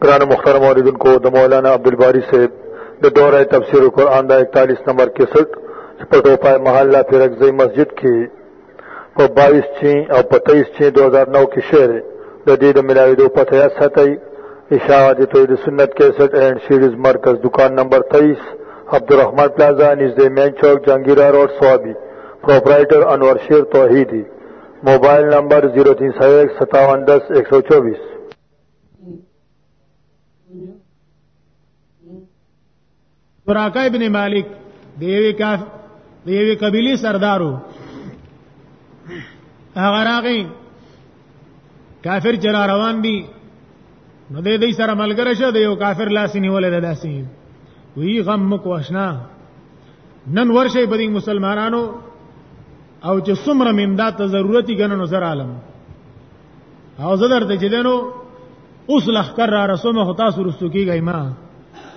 قرآن مختار موردن کو دا مولانا عبدالباری سے دا دورہ تفسیر قرآن دا اکتالیس نمبر کے سٹ پٹو پائے محلہ پیرکزئی مسجد کی پا بائیس چین او پا تیس چین دوزار نو کی شعر دا دید ملاوی دو پتہ یا ستائی اشاعت توحید سنت کے سٹ اینڈ سیریز مرکز دکان نمبر تیس عبدالرحمن پلازا نزد مین چوک جانگیرہ روڈ سوابی پروپرائیٹر انور شیر توحیدی موبایل نمبر 03015710124 براکه ابن مالک دیوی کا دیوی قبیلی سردارو هغه راغی کافر چر روان دي نو دې دې سره ملګری شه د یو کافر لاس نیولې ده داسې وی غم مکو اشنا نن ورشه په دې مسلمانانو او چې څومره ممداد ته ضرورتي غننو سره عالم او زه درته چې دنو اوس لخر را رسومه هتا سرستو کیږي ما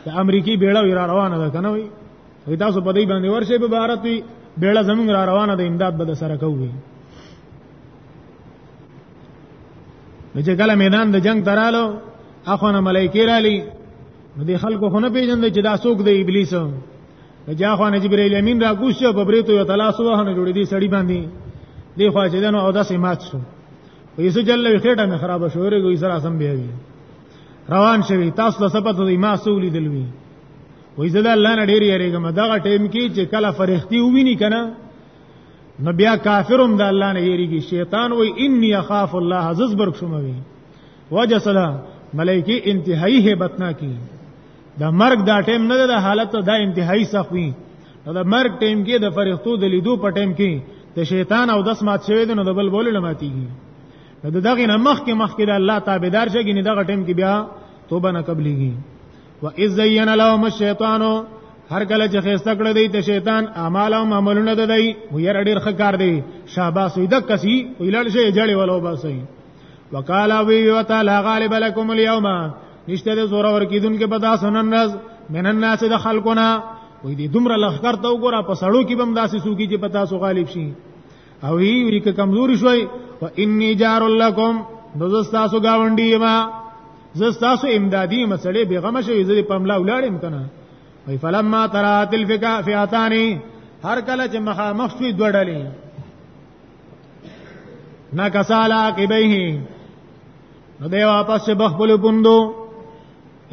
د امریکای بیړه را روانه ده کنه وي وي تاسو په دې باندې ورشه په بھارت وي بیړه زمونږ را روانه ده امداد به سره کوي چې کله میدان د جنگ ترالو اخونه ملایکی رالی نو دې خلکو خو نه پیژندل چې دا څوک دی ابلیس جا خو نه جبرئیل امین را کوش په بریتو یو تلاش وه نه جوړې دي سړی باندې دی خو چې دنو او داسې مات شو یسو جل وخیټه مې خراب شو ورګو یې سره سم بیاوی روان شوی تاسو ته سپته دی ما سولې دلوي وې زړه الله نه ډېری یریګم دا ټیم کې چې کله فرښتي وویني کنه نو بیا کافرم د الله نه یریږي شیطان وای انی اخاف الله عزز برک شوموي وجه سره ملائکه انتهایی هیبتناکي د مرګ دا ټیم نه د حالت دا انتهایی سخت وي نو د مرګ ټیم کې د فرښتو د لیدو په ټیم کې د شیطان او دس مات شوی دی نو د بل بول نه ماتيږي نو دغه نه مخ کې مخ کې د الله تابعدار شي نه دغه ټیم کې بیا توبه نه قبليږي و اذ زین لهم الشیطان هر کله چې خسته کړ دی ته شیطان اعمال او عملونه ددای وير ډیر خکار دی شاباس وي د کسي ویلړ شي جړې ولو باسي وقالا وی وتعالى غالب لكم اليوم نشته د زور ور کیدون کې پتا سنن ناز من الناس د خلقنا وې دې دومره لخر ته وګوره په سړو کې بم داسې سوګي چې پتا سو غالب شي او یې وی ک کمزوري شوي و انی جار لکم نو زستا سو گاونډي ما زستا سو امدادي مسلې بیغمه شوي زری پملا ولاړم کنه وی فلما ترات الفقا فیاتانی هر کله چې مخامخ شوي دوړلې نکسال عقبیه نو دی واپس چې بخبل پوندو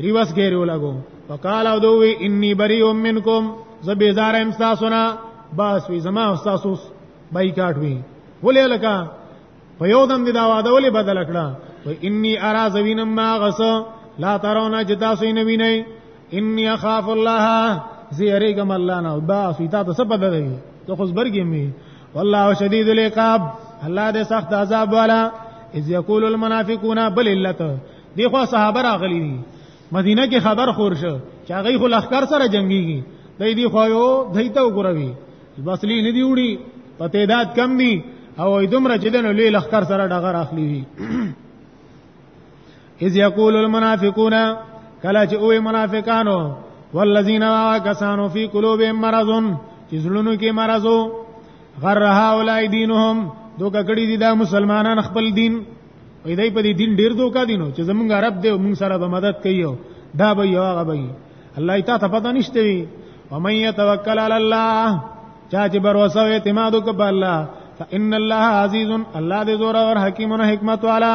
ریوس ګیرو لګو وقال او دوی انی بری منکم زبی زار امستاسونا بس وی زما استاسوس بایکاټ وی ولې لکه په یو دم دی دا واده ولې بدل کړه و انی ارا زوینم ما غس لا ترون جدا سوی نبی نه انی اخاف الله زیریګم الله نه با سیتا ته سبد دی ته خو زبرګی می والله شدید العقاب الله دې سخت عذاب والا اذ یقول المنافقون بل علت دی خو صحابه راغلی دي مدینه کې خبر خور شو چې هغه خو لخر سره جنگيږي دای دی خو یو دایته وګروي بسلی نه دی وړي په تعداد کم دي او دومره چې دنه لوی لخر سره ډغه راخلی وي اذ یقول المنافقون کلا چې اوه منافقانو والذین کسانو فی قلوبهم مرض چې زړونو کې مرضو غر هؤلاء دینهم دوک کړي دي دا مسلمانان خپل دین وې دای په دې دین ډیر دوک دینو چې زمونږ رب دې موږ سره به مدد کوي دا به یو هغه به الله ایت ته پته نشته وي و من يتوکل علی الله چا چې بر وسو اعتماد وکړ الله فان الله عزیز الله دې زور او حکیم او حکمت والا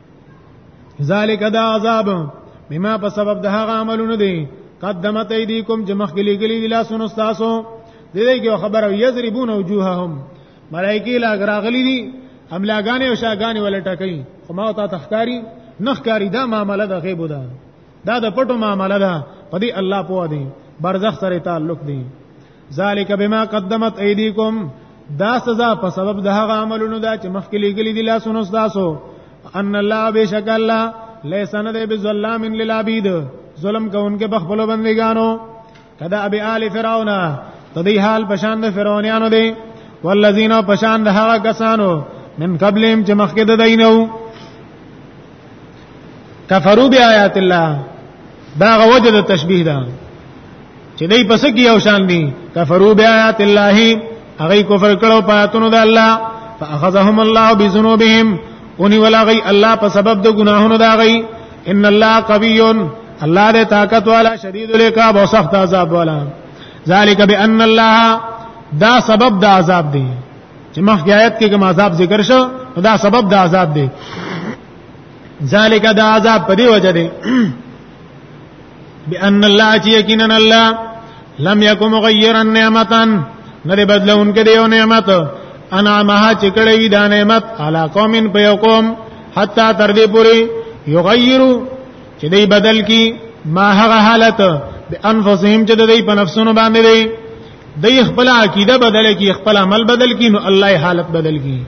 ذالک دا عذاب بما په سبب د هغه عملونه دي قدمت ایدیکم چې مخګلی ګلی ویلا سن استاسو د دې کې خبره یضربون وجوههم ملائکی لا غراغلی دي املاګانې او شاګانې ول ټکې خو ما ته تخکاری نخکاری دا معاملې د غیب ده دا د پټو معاملې ده په دې الله پوه دی برزخ سره تعلق دی ذالک بما قدمت ایدیکم دا سزا په سبب د هغه عملونو دا چې مخکې لګلې دي لاسونو تاسو ان الله بشک الله ليس نه دی بظلام للعبید ظلم کوونکې بخپلو بندګانو کدا ابي آل فرعون ته دی حال پشان د فرعونانو دی والذین پشان د هغه کسانو من قبلهم چې مخکې د دینو کفرو بیا آیات الله دا غوجه د تشبیه ده چې دای پس کې یو شان دي کفرو بیا آیات الله هغه کفر کړو پاتونو د الله فاخذهم الله بذنوبهم اونی ولا غي الله په سبب د ګناهونو دا غي ان الله قوي الله دې طاقت والا شدید العقاب او سخت عذاب والا ذالک بان الله دا سبب د عذاب دی چې مخکې آیت کې کوم عذاب ذکر شو دا سبب د عذاب دی ذالک د عذاب په دی وجه دی بان الله چې یقینا الله لم یکم مغیرا نعمتا نه بدلون کې یو نعمت انا مها چې کړې وی دا نعمت علا قومن په یو قوم حتا تر دې پوری یغیرو چې دې بدل کی ما هغه حالت بانفسهم چې دې په نفسونو باندې د خپل عقیده بدل کی خپل عمل بدل کی نو الله حالت بدل کی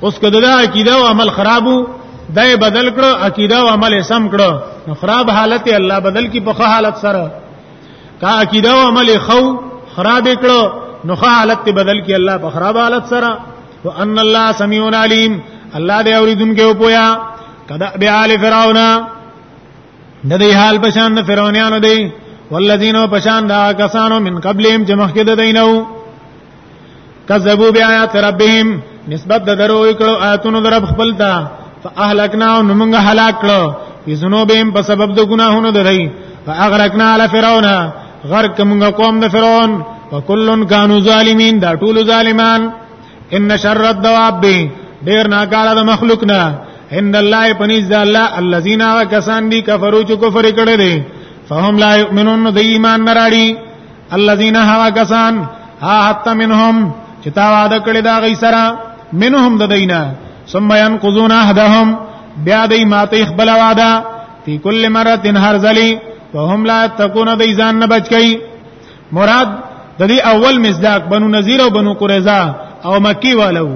اوس کده دا عقیده او عمل خرابو دای بدل کړو عقیده او عمل سم کړو نو خراب حالت الله بدل کی په حالت سره کا عقیده او عمل خو خراب کړو نو حالت بدل کی الله په خراب حالت سره وان الله سميع عليم الله دې اوریدونکو پویا کدا به آل فرعون د دې حال پشان د فرعونانو دی والذین پشان دا کسانو من قبلهم چې مخکې د دینو کذبوا بیاات ربهم نسبت د درو کړو آیاتونو در خپل ته فاهلکنا نو موږ هلاک کړو په ذنوبهم په سبب د ګناهونو درای فاغرقنا علی فرعون غرق موږ قوم د فرعون وکلن کانوا ظالمین دا ټول ظالمان ان شر الدواب ډیر ناکاره د مخلوق نه ان الله پنيز د الله الذين کسان دي کفرو چې کفر کړي دي فهم لا يؤمنون د ایمان نراړي الذين هوا کسان ها حتا منهم چې تا وعده کړی دا غي سره منهم د دینه ثم ينقضون عهدهم بیا دې ماته خپل وعده په کل مره هر ځلی فهم لا تكون د ځان نه بچ کی مراد د دې اول مزداق بنو نذیر او بنو قریظه او مکی والو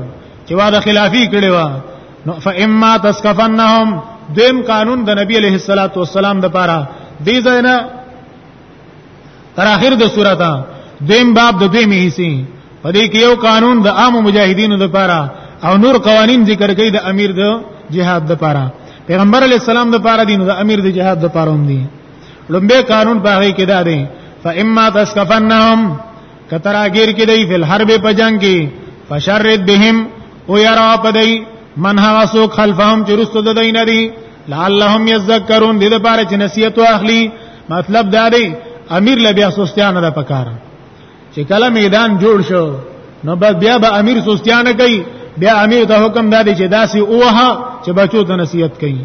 چې واده خلافی کړي وا نو فاما تسکفنهم دیم قانون د نبی علیه الصلاۃ والسلام د پاره دی زینا تر اخر د سورته دیم باب د دیم حصے په دې کې یو قانون د عام مجاهدینو د پاره او نور قوانین ذکر کوي د امیر د جهاد د پاره پیغمبر علی السلام د پاره دین د امیر د جهاد د پاره هم دي لومبه قانون باغی کې دا دی فاما تسکفنهم کتراګیر کې دی فل حرب په جنگ کې فشرد بهم او یرا پدای من هغه سو خلفهم چې رسو د دین دی لعلهم یذکرون دې لپاره چې نصیحت واخلي مطلب دا دی امیر له بیا سستیان نه پکار چې کله میدان جوړ شو نو بس بیا به امیر سستیان کوي بیا امیر ته حکم دادی چې داسې اوه چې بچو ته نصیحت کوي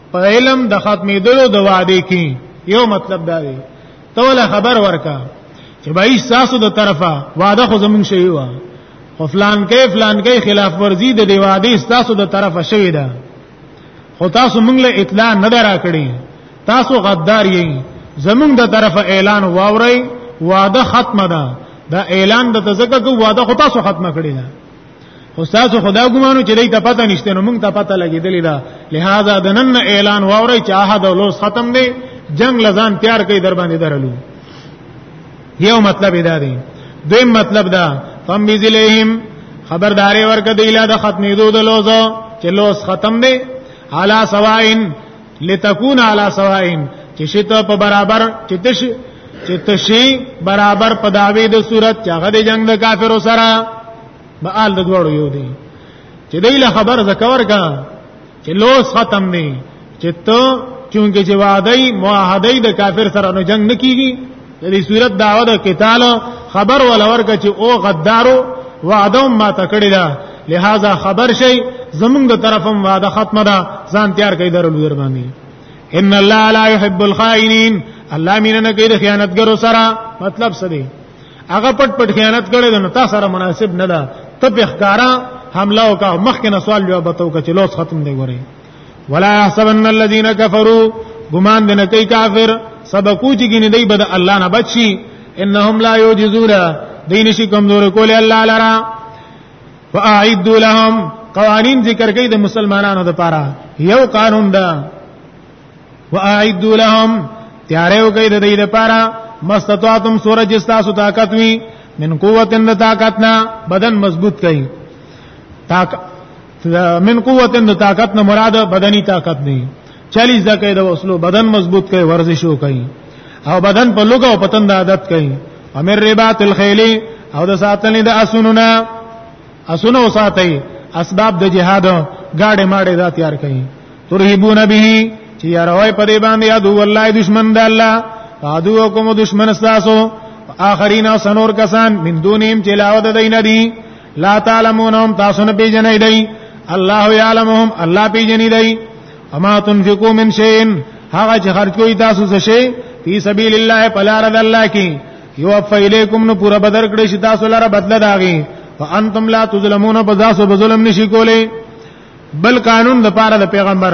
په علم د ختمېدلو د وعده کې یو مطلب دا دی ته ولا خبر ورکا چې بای ساسو د طرفه وعده خو زمون شوی و خو فلان کې فلان کې خلاف ورزي د دی وعده ساسو د طرفه شوی ده خو تاسو موږ له اطلاع نه درا کړی تاسو غدار یې زمونږ د طرف اعلان واوري وعده ختمه ده دا اعلان د تزکه کو وعده خو تاسو ختمه کړی ده خو تاسو خدا ګمانو چې دای ته پته نشته نو موږ ته پته لګیدلې ده لہذا د نن اعلان واوري چې عهد او لوس ختم دی جنگ لزان تیار کړي در باندې درلو یو مطلب دا دی دویم مطلب دا فم بذلیهم خبرداري ورکړه د اله د ختمېدو د لوزو چې لوس ختم دی علا سواین لتكون على سواء چې شته په برابر چې تش چې تشي برابر په داوی د صورت چې هغه د جنگ د کافرو سره به آل د دوړو یو دی چې دای له خبر زکور کا چې لوس ختم دی چې ته چونګې چې وعده معاهده د کافر سره نو جنگ نکېږي د دې صورت دعوه د قتال خبر ولا ورکه چې او غدارو وعده ما تکړه ده لہذا خبر شي زمونږ د طرفم وعده ختمه ده ځان تیار کړئ درو لور باندې ان الله لا يحب الخائنين الله مين نه کوي د خیانتګرو سره مطلب څه دی هغه پټ پټ خیانت کړي نو تاسو سره مناسب نه ده ته په ښکارا حمله وکاو مخکې نه سوال جواب وتاو کچ لوس ختم دی ګورئ ولا يحسبن الذين كفروا ګمان دې نه کوي کافر سبقو چې ګینه دی بد الله نه بچي انهم لا يعجزون دین شي کمزور کول الله لرا واعد لهم قوانین ذکر کوي د مسلمانانو لپاره یو قانون ده واعد لهم تیارو کوي د دې لپاره مستطاعتم سورج استاسو طاقت وی من قوت اند طاقتنا بدن مضبوط کړي طاقت من قوت د طاقت نه مراد بدني طاقت نه چلی زکه د وسلو بدن مضبوط کوي ورزش وکړي او بدن په لوګه او پتن د عادت کوي امر ربات الخيل او د ساتلې د اسونونه اسونه وساتي اسباب د جهاد گاډه ماډه دا تیار کړي ترهبون به چې یاروي په دې باندې ادو والله دشمن د الله ادو کوم دشمن استاسو اخرین او سنور کسان من دونیم چې لاو د دین دی لا تعلمونهم تاسو نه پیژنئ دی الله یعلمهم الله پیژنئ دی اما تنفقوا من شيء هغه چې خرج کوي تاسو څه شي په سبیل الله په لار د الله کې یو فیلیکم نو پورا بدر کړی شي تاسو لاره بدل داغي وانتم لا تظلمون بذاسو بظلم نشي کولی بل قانون د پاره د پیغمبر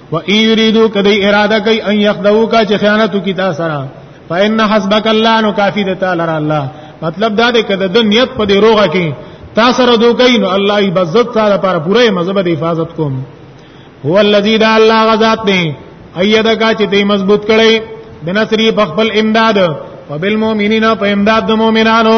و ان یریدو کدی اراده کوي ان یخدو کا چې خیانت کی تا سره فإن حسبک الله نو کافی د تعالی الله مطلب دا دی کده د نیت په دی روغه کې تا سره دوکې نو الله ای بزت سره پر پوره مذهب د حفاظت کوم هو الذی دا الله غزاد دی ایدا کا چې دی مضبوط کړي بنصری بخبل امداد وبالمؤمنین په امداد د مؤمنانو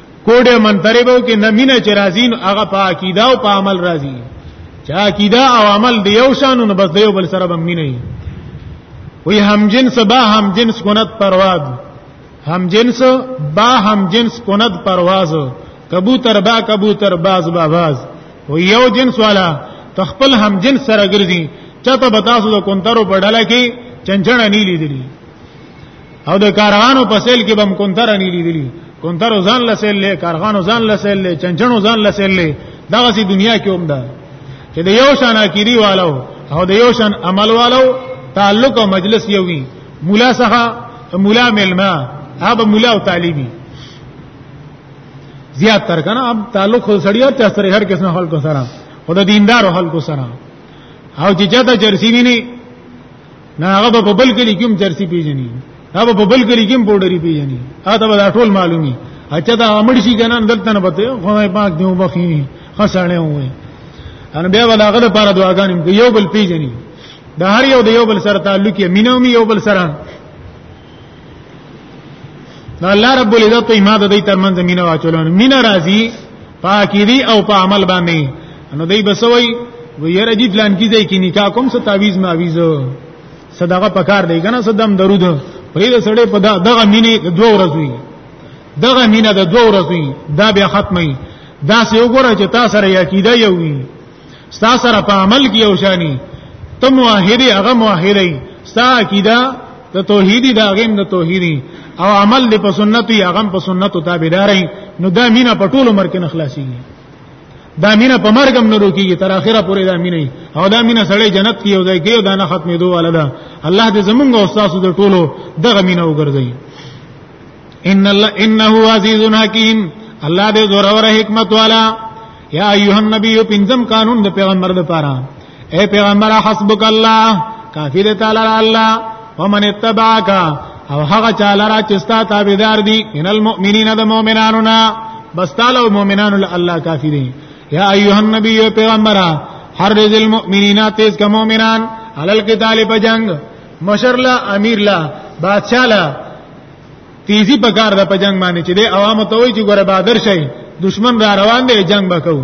کوډه منترې به کې نمینه چې راځي نو هغه په عقیده او په عمل راځي چې عقیده او عمل دی یو شان نو بس دیو بل سره بم نه وي هم جنس با هم جنس کونت پرواز هم جنس با هم جنس کونت پرواز کبوتر با کبوتر باز با باز و یو جنس والا تخپل هم جنس سره ګرځي چاته بتاسو د کونترو په ډله کې چنچنه نیلی دي او د کارغانو په سیل کې بم کونتر نه لیدلی کونتر ځان لسیل له کارغانو ځان لسیل له چنچنو ځان لسیل له دغه سي دنیا کې هم ده چې د یو شان اکیری والو او د یو شان عمل والو تعلق او مجلس یو وي مولا څخه مولا ملما هغه مولا او طالبي زیات تر کنه اب تعلق خو سړیا ته سره هر کس نه حل کو سره خو د دیندارو حل کو سره او چې چاته چرسی ویني نه هغه په بل کلی کې هم چرسی پیژني هغه په بل کلی کې هم پوډری پیژني هغه ته دا ټول معلومي اچھا دا امړ شي کنه دلته نه پته خدای پاک دې وبخیني خسانه وي ان بیا ولا غل پر دعاګانې یو بل پیژني د هر یو د یو بل سره تعلق یې مينو می یو بل سره نو الله رب العزت په ایمان د دې ترمنځ مینه واچولونه مینه راځي پاکي دي او په عمل باندې نو دې بسوي ویره جی پلان کی ځای کې نکاح کوم څه تعویز ماویز صدقه پکار دی کنه صدام درود پرې د سړې په دغه مینه دوه ورځې دغه مینه د دوه ورځې دا بیا ختمه دا سه وګوره چې تاسو سره یقیده یو وي ستا سره په عمل کې یو شانی ته موحد هغه موحد ای ستا عقیده د توحیدی دا غیم د توحیدی او عمل د په سنت یا غم په سنت تابعدار نو دا مینا په ټولو مرکه نه خلاصيږي دا مینا په مرګم نه روکیږي تر اخره پورې دا مینا او دا مینا سړی جنت کې یو ځای کې دا نه ختمې دوه ولدا الله دې زمونږ او تاسو د ټولو دغه مینا وګرځي ان الله انه عزیز حکیم الله دې زوره حکمت والا یا ایه النبی پنځم قانون د پیغمبر د پاره اے پیغمبر حسبک الله کافی دې تعالی الله ومن اتبعک او هغه چاله را چې ستا تابعدار دي ان المؤمنین د مؤمنانو نه بس تعالی او مؤمنانو له الله کافی دي یا ایه النبی پیغمبر حرز المؤمنین تیز کا مؤمنان علل قتال په جنگ مشر لا امیر لا بادشاہ لا تیزی په کار ده په جنگ باندې چې د عوامو ته وایي چې ګوره بادر شي دشمن را روان دی جنگ وکاو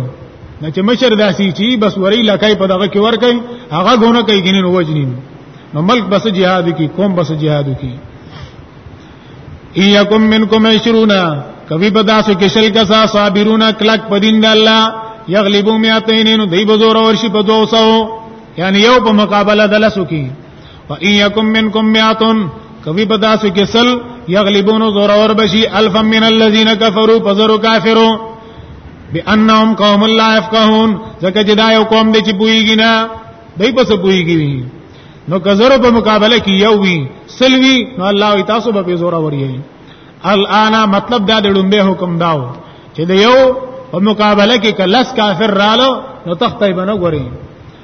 نه چې مشر داسي چې بس وری لکای په دغه کې ور کوي هغه غونه کوي ګنین وجنین نو ملک بس جهاد کی قوم بس جهاد کی ایکم منکم 20 کبھی بداسو کې شل کسا صابرون کلک پدین د الله یغلبو میاتین نو دی بزور ورشي په 200 یعنی یو په مقابله د لسو کې و ان یکم منکم میاتن کبھی بدا سے کسل یغلبون زور اور بشی الف من الذین کفروا فزروا کافرون بانهم قوم لا يفقهون زکه چې دا یو قوم دی چې پویږي نه دای په څه پویږي نو کزرو په مقابله کې یو وی سلوی نو الله وی تاسو به زور اور یې الان مطلب دا د لومبه حکم داو چې د یو په مقابله کې کلس کافر رالو نو تخته بنو غوري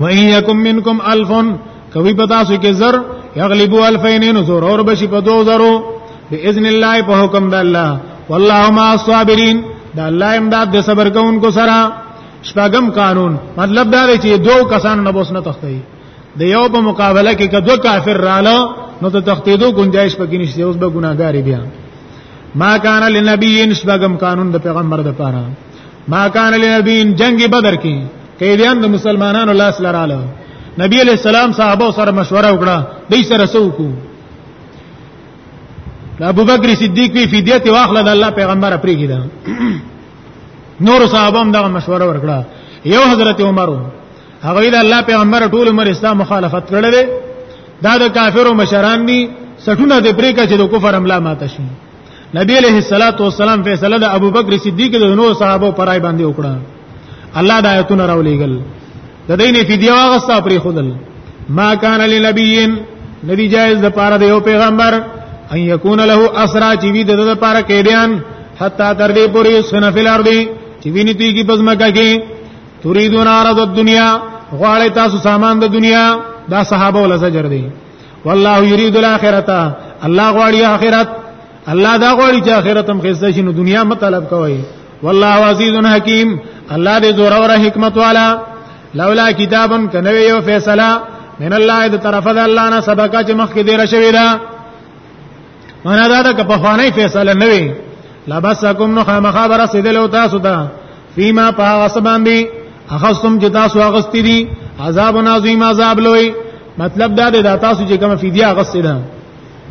و ان یکم منکم الف کوي پتا سو کې زر یغلبو الفین نو زور اور بشي په دو زرو باذن الله په حکم د الله والله ما الصابرین دا الله امداد د صبر کوونکو سره شپږم قانون مطلب دا دی چې دوه کسان نه بوسنه تختی د یو په مقابله کې کدو کافر رااله نو ته تختیدو گنجائش پکې نشته اوس به ګناګاری بیا ما کان للنبی شپږم قانون د پیغمبر د پاره ما کان لنبین جنگ بدر کې قیدیان د مسلمانانو لاس لراله نبی علیہ السلام صحابه سره مشوره وکړه دای سره سوکو ابو بکر صدیق وی فدیت واخله د الله پیغمبر پریږي دا نور صحابه هم دا مشوره ورکړه یو حضرت عمر هغه د الله پیغمبر ټول عمر اسلام مخالفت کړل دا د کافرو مشران دي سټونه د پریکا چې د کفر عمله ماته شي نبی علیہ الصلوۃ والسلام فیصله د ابوبکر صدیق د نو صحابه پرای باندې وکړه الله د آیتونو راولېګل د دین فدیه واغستا پرې خودل ما کان لنبیین ندی جایز د پاره د یو پیغمبر ان یکون له اسرا چې وی د د پاره کېدیان حتا تر دې پوری سنفل ارضی چې ویني تی کی پزماکه کې تريدون عرض الدنيا غواړی تاسو سامان د دنیا دا صحابه ول زجر دی والله یرید الاخرته الله غواړي اخرت الله دا غواړي چې اخرت هم خسته شي نو دنیا مطلب کوي والله عزیز حکیم الله دې زور او حکمت والا لولا کتابن کنوي یو فیصله من الله دې طرفه د الله نه سبقه چې مخکې دې رشوي دا معنا دا ده که په خوانه فیصله نه وي لبسکم نو خامخا بر رسیدل او تاسو ته فيما پاغه سبان دي اخصم چې تاسو اغستی دي عذاب عظیم عذاب لوی مطلب دا دی دا تاسو چې کوم فدیه اغستی ده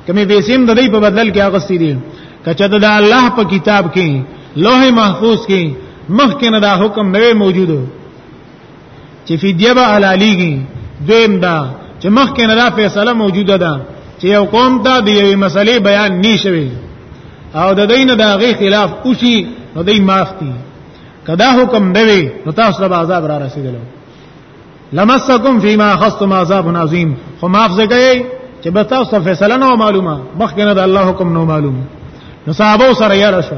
کمی بیسیم د دې په بدل کې اغستی دي کچته د الله په کتاب کې لوح محفوظ کې مخکې نه دا حکم نه موجودو چې فدیه به حلاليږي دویم دا چې مخکې نه دا فیصله موجوده ده چې یو قوم ته د یوې مسلې بیان نشوي او د دین د هغه خلاف اوسي نو دای مافتي کدا حکم دی نو تاسو ته عذاب را رسیدلو لمسکم فيما خصتم عذاب عظیم خو معاف زګی چې به تاسو فیصله نو معلومه مخکې نه د الله حکم نو معلوم نو صحابه سره یې راشه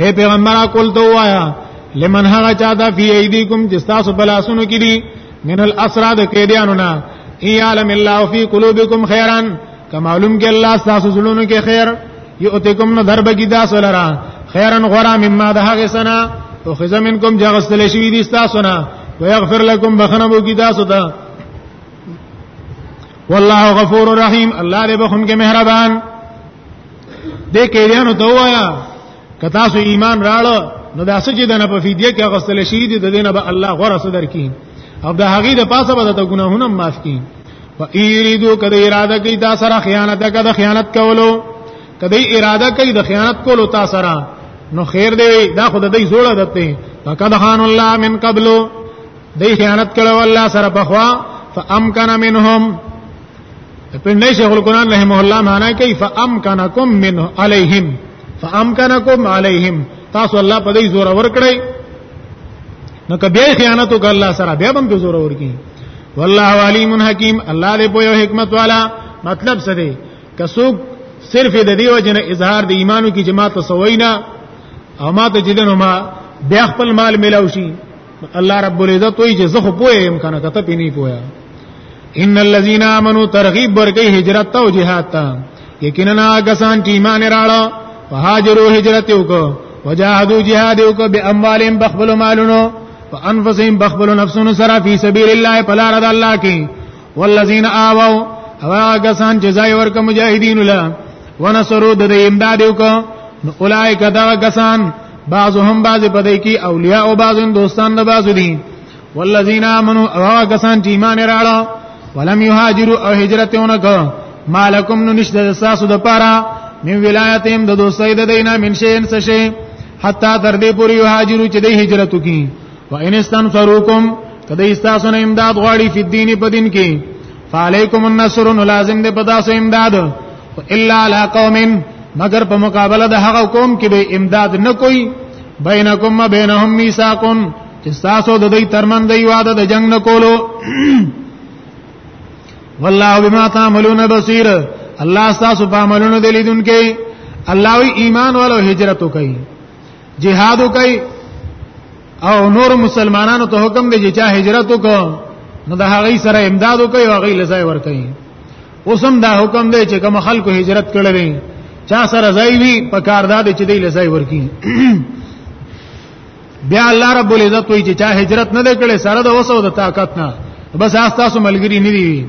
اے پیغمبر اقول تو وایا لمن هغه چا دا فی ایدیکم چې تاسو بلاسونو کې دي من الاسراد کېدیانو نه ای عالم الله فی قلوبکم خیرا کمعلوم کې الله تاسو زړونو کې خیر یؤتکم نو درب کی دا سولرا خیرا غرا مما ده هغه سنا او خزه منکم جغسل شوی دي تاسو نه ويغفر لكم بخنبو کی تاسو ته والله غفور رحیم الله دې بخون کې مهربان دې کېریانو ته وایا کتا سو ایمان راړو نو دا سچې د نه په فدیه کې غسل شي دي د دینه به الله غره صدر کی او د هغه د پاسه به د ګناهونه معاف کی و ایریدو کده اراده کوي تا سره خیانت کده خیانت کولو کده اراده کوي د خیانت کولو تا سره نو خیر دی دا خود دې زوړه دته فقد خان الله من قبلو دای خیانت کړو الله سره بخوا فامکن منهم پندای شیخ القران رحمه الله معنا کوي فامکنکم منه علیهم فامکنکم علیهم تاسو الله په دې زور ور کړی نو کبه خیانت وکړه الله سره بیا هم په زور ور کی والله علیم حکیم الله دې په یو حکمت والا مطلب څه دی کسو صرف د دې وجنه اظهار د ایمانو کی جماعت سوینا او ما ته جدن ما بیا خپل مال ملاوشي الله رب العزت وی چې زه خو پوهه يم کنه کته پینی پوهه ان الذين امنوا ترغيب ورګي هجرت او جهاد ته یقینا غسان چې ایمان راړو فهاجروا هجرت وکړو وجاهدوا جهاد وکړو باموالهم بخبل مالونو وانفسهم بخبل نفسونو سره فی سبیل الله پلار د الله کې والذین آووا او هغه کسان چې ځای ورک مجاهدین له ونصرو د امداد وکړه نو اولایک دا کسان بعضهم بعض پدې کې اولیاء او بعضن دوستان د بعض دي والذین آمنوا او هغه کسان چې ایمان راړه ولم یهاجروا او هجرت ونکړه مالکم نو نشته د ساسو د پاره من ولایتهم د دوستۍ د دینه من شین سشه حتا تر دې پورې یهاجروا چې د هجرت وکړي وان استنصروکم کدی استاسو نه امداد غواړي په دین په دین کې فعليكم النصر لازم دې پتا سو امداد الا على قوم مگر په مقابله د هغه قوم کې به امداد نه کوي بینکم و بینهم میثاقون چې تاسو د دوی ترمن دی واده د جنگ نه کولو والله بما تعملون بصیر الله تاسو په عملونو دلیدونکي الله وی ایمان والو هجرت کوي جهاد کوي او نور مسلمانانو ته حکم دی چې چا هجرت وکړ نو د هغه سره امداد وکړي او هغه لځای ور کوي اوسم دا حکم دی چې کوم خلکو هجرت کړي چا سره ځای وي په کار داد چې دی لځای ور کوي بیا الله رب العزت وایي چې چا هجرت نه کړي سره د وسو د طاقت نه بس تاسو ملګری نه دی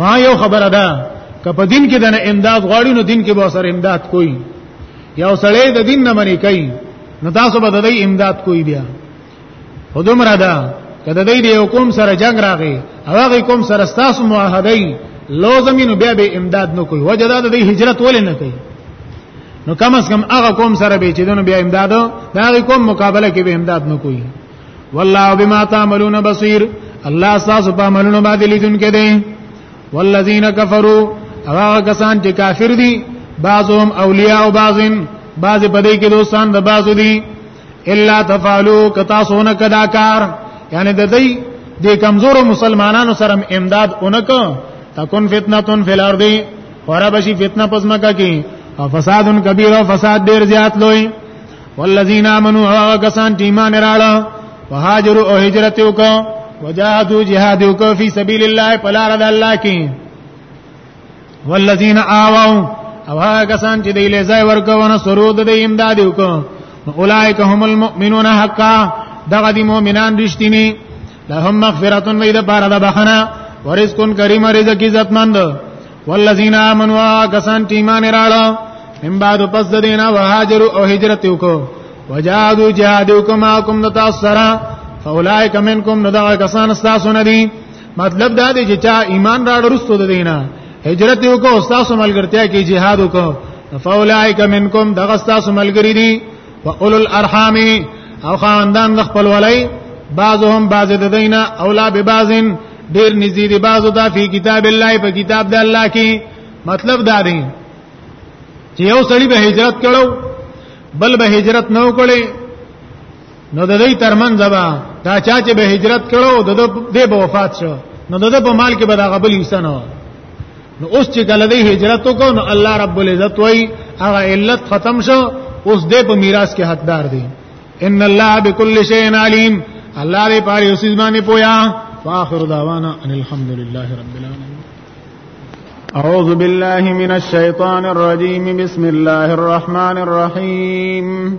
ها یو خبره ده که په دین کې د امداد غواړي نو دین کې به سره امداد کوي یو سړی د دین نه منی کوي نو تاسو به د دې امداد کوی بیا خودم را ده کله دې د حکومت سره جنگ راغی هغه کوم سره تاسو معاهده لازم نو بیا به امداد نه کوي وجه دا د هجرت ولې نه کوي نو کم از کم هغه قوم سره به چې دنو بیا امداد دا هغه قوم مقابله کې به امداد نه کوي والله بما تعملون بصير الله تاسو په عملونو باندې لیدونکي دی والذین کفروا هغه کسان چې کافر دي بعضهم اولیاء او بعضن بعض په دې کې دوستان د بعض دي الا تفعلوا کتا سونه کدا کار یعنی د دې د کمزورو مسلمانانو سره امداد اونک تکون فتنه تن فی الارض خورا بشی فتنه پزماکه کی او فساد کبیر او فساد ډیر زیات لوی والذین آمنوا هغه کسان چې ایمان راړه وهاجروا او هجرت وکړه وجاهدوا جهاد وکړه فی سبیل الله پلار د الله کې والذین آووا او هغه کسان چې د اله ځای ورکونه سرود د امداد وکړه اولئک هم المؤمنون حقا دغه دی مؤمنان رښتینی لهم مغفرتون وی د پاره د بخنه ورزقون کریم رزق عزت مند والذین آمنوا کسان چې ایمان راړو من بعد پس د دینه وهاجروا او هجرت وکړو وجاهدوا جهاد وکړو معكم نتاثرا فاولائک منکم ندا کسان استاسو ندی مطلب دا دی چې چا ایمان راړو رسو د دینه هجرت وکړو استاسو ملګرتیا کې جهاد وکړو فاولائک منکم دغه استاسو ملګری دي فاولو الارحام او خاندان د خپل ولای بعضهم بعض د دینا اولا ببعضن ډیر نږدې دي بعضو ته په کتاب الله په کتاب د الله کې مطلب دا دی چې یو سړی به هجرت کړو بل به هجرت نه وکړي نو د دې ترمن زبا دا چا چې به هجرت کړو د دې به وفات شو نو د دې په مال کې به دا غبل حصہ نه نو اوس چې کله دې هجرت وکړو نو الله رب العزت وای هغه علت ختم شو اوس دې په میراث کې حقدار دي ان الله بكل شيء عليم الله دې پاره اوس باندې پویا واخر دعوانا ان الحمد لله رب العالمين أعوذ بالله من الشيطان الرجيم بسم الله الرحمن الرحيم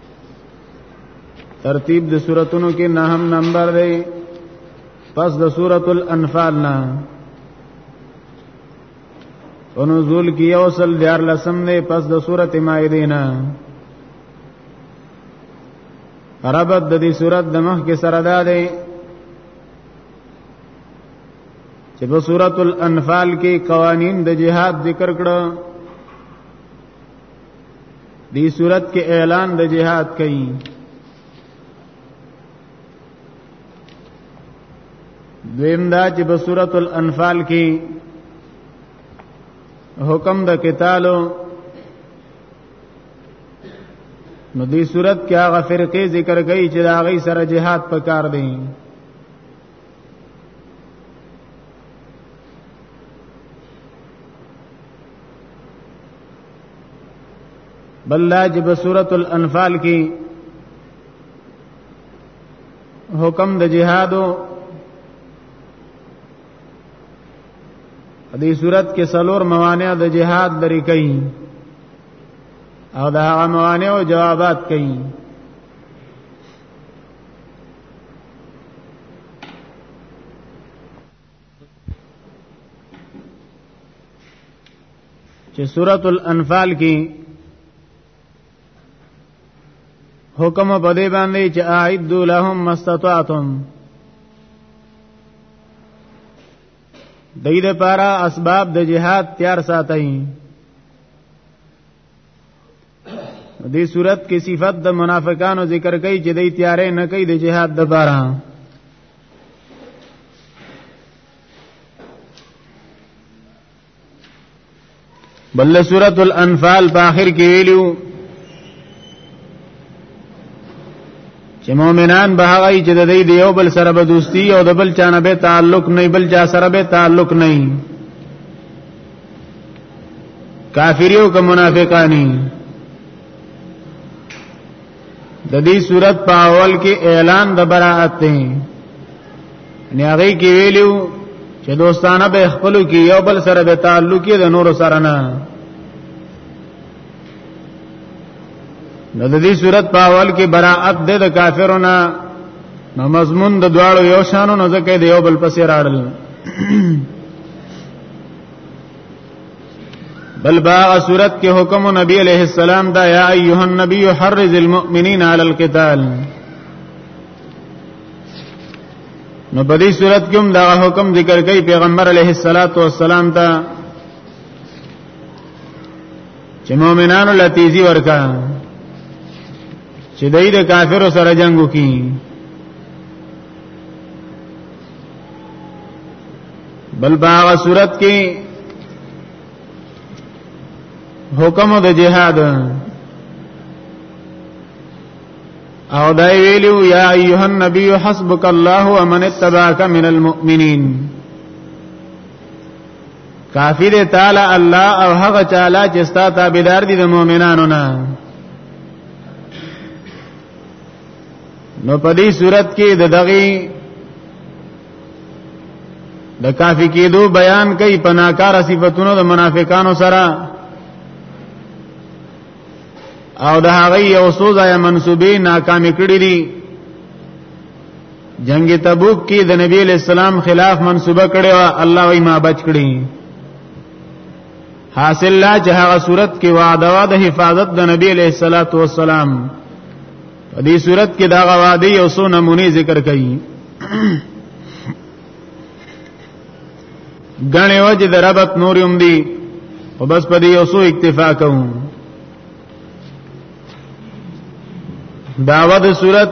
ترتیب د سوراتونو کې نهم نمبر دی پس د سورۃ الانفال نه او نزول کې یو سل دیار لسم نه پس د سورۃ مائده نه ربط د دې سورۃ د مخ کې سره ده دی چې په سورۃ الانفال کې قوانین د جهاد ذکر کړه دی صورت کې اعلان د جهاد کوي دویم دا چې په سورۃ الانفال کې حکم د قتالو نو دې صورت کې هغه فرقې ذکر کړي چې دا غي سره جهاد پکار دي بل لا جب سورۃ الانفال کې حکم د جهادو دې صورت کې سلور موانع د جهاد لري کوي او دا موانع او جوابات کوي چې سورۃ الانفال کې حکم په دې باندې چې اعد لهم مستطعتم دې لپاره اسباب د جهاد تیار ساتئ دې صورت کې صفت د منافقانو ذکر کوي چې دې تیارې نه کوي د جهاد د بارا بل سورۃ الانفال په اخر کې ویلو چې مؤمنان به هغه چې د دې یو بل سره به دوستی او د بل چانه به تعلق نه بل چا سره به تعلق نه کافریو که منافقانی د دې صورت په اول کې اعلان د برائت دی نه هغه کې ویلو چې دوستانه به خپل کې یو بل سره به تعلق یې د نور سره نه نو د دې صورت په اول کې براءت د کافرونو نو مضمون د دواړو یو شانو نو ځکه دی یو بل پسې راړل بل با صورت کې حکم نبی علیہ السلام دا یا ایها النبی حرز المؤمنین علی القتال نو په دې صورت کې هم دا حکم ذکر کوي پیغمبر علیه الصلاۃ والسلام ته چې مؤمنانو لا تیزی ورکا چې دای د کافرو سره جنگ وکړي بل باغ صورت کې حکم د جهاد او دا ویلو یا ایها النبی حسبک الله ومن اتبعک من المؤمنین کافی دی تعالی الله او هغه چاله چې ستا تابعدار دي د مؤمنانو نه نو په دې صورت کې د دغه د کافی کېدو بیان کوي په ناکار صفاتونو د منافقانو سره او د هغه یو سوزه منسوبې ناکامې کړې دي جنگ تبوک کې د نبی علی السلام خلاف منسوبه کړي او الله وی ما بچ کړي حاصل لا چې هغه صورت کې وعده وا د حفاظت د نبی علی الصلات والسلام په دې صورت کې دا وعده یو څو نمونه ذکر کړي غنې وجه د ربط نور هم دي او بس په دې یو څو اکتفا کوم داوود صورت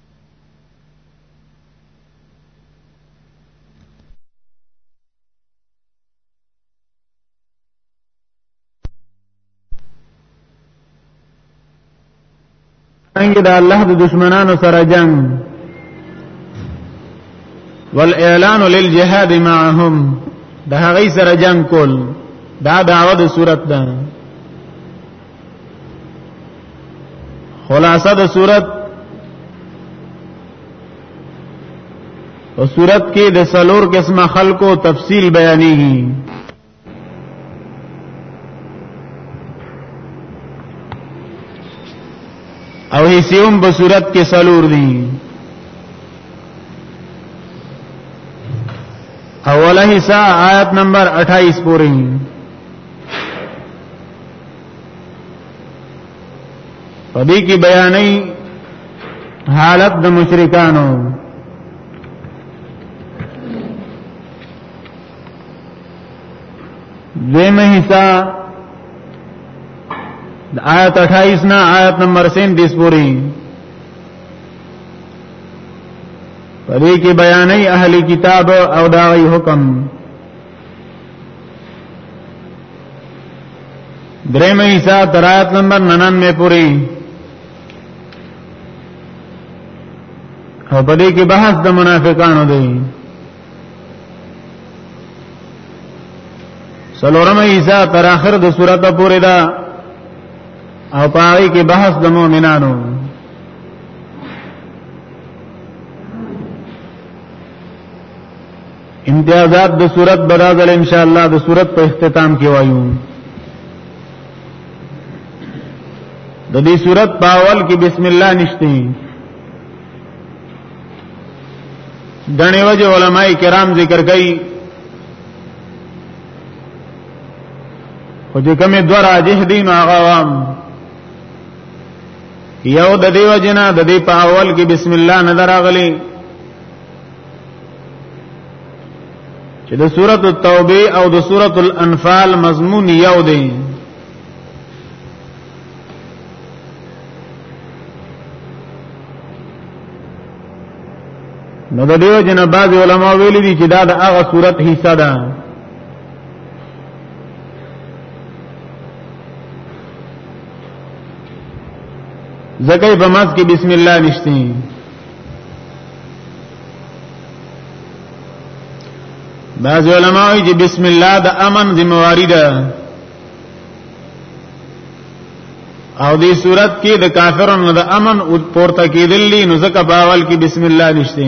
څنګه د الله د دشمنانو سره جنگ والاعلان للجهاد معهم د هغه سره جنگ کول دا دعوه د صورت ده خلاصه د صورت او صورت کې د سلور قسم خلقو تفصیل بیانېږي او هیڅوم په صورت کې سلور دي اوله حصہ آیت نمبر 28 پورې په دې کې بیانې حالت د مشرکانو دیمه حصہ د آیت 28 نه آیت نمبر 37 پورې پدې کې بیانې اهلي کتاب او داغي حکم درې مې حصہ تر آیت نمبر 99 پورې او په دې کې بحث د منافقانو دی سلورم عیسی تر اخر د سورته پورې دا او پای کې بحث د مؤمنانو امتیازات د صورت برازل ان شاء الله د صورت په اختتام کې وایو د دې صورت په اول کې بسم الله نشته دنه وجه علماء کرام ذکر کوي خو چې کومه دوه راجح دي نو هغه وام یو د دیو جنا د دې په اول کې بسم الله نظر اغلی چې د سورۃ التوبه او د سورۃ الانفال مضمون یو دی نو د دیو جن بعض علما ویلي دي چې دا د هغه صورت حصہ ده زکه په ماس کې بسم الله نشته بعض علماء چې بسم الله د امن ذمہواری ده او دې صورت کې د کافرانو د امن او پورته کېدلې نو ځکه باول کې بسم الله نشته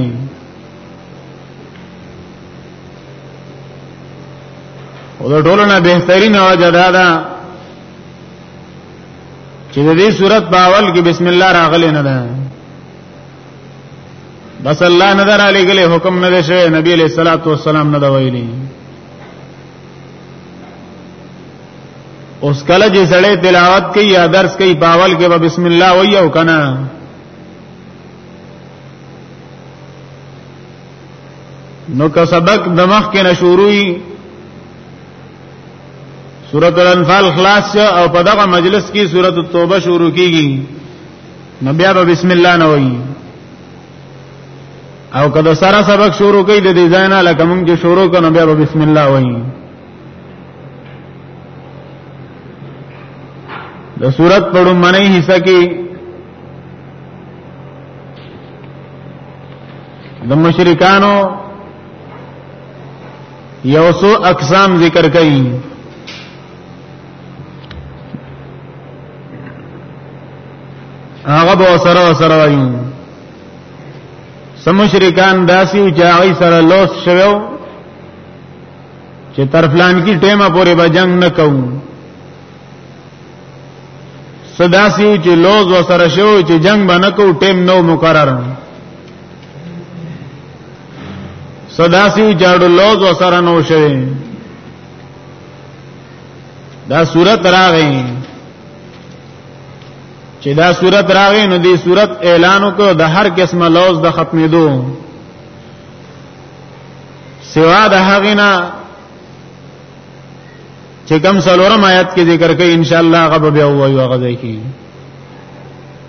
او د ټولو نه بهترین او جدا ده چې د دې صورت په اول کې بسم الله راغلی نه ده بس الله نظر علی ګله حکم نه شه نبی علیہ الصلوۃ والسلام نه ویلی اوس کله چې سړی تلاوت کوي یا درس کوي باول کې به بسم الله وایي او کنه نو که سبق دمخ کې نشوروي سورۃ الانفال خلاص او په دغه مجلس کې سورۃ التوبه شروع کیږي نو بیا به بسم الله نه وایي او کله سره سبق شروع کړي د دې ځای نه لکه مونږ چې شروع کړو بیا به بسم الله وایي د صورت په لومړنۍ حصہ کې د مشرکانو یو څو اقسام ذکر کړي هغه به سره سره وایي سمشرکان داسي چې هغه سره لوس شوو چې تر فلان کی ټیمه پورې به جنگ نه کوو صداسیو چې لوز وسره شو چې جنگ به نه کوو ټیم نو مقرر صداسی جاړو لوز وسره نو شوی دا صورت راغی چې دا صورت راغی نو دی صورت اعلان وکړ د هر قسمه لوز د ختمېدو سوا د هغه نه چې کوم سلورم آیات کې ذکر کړي ان شاء الله غو به وایو غو ځای کې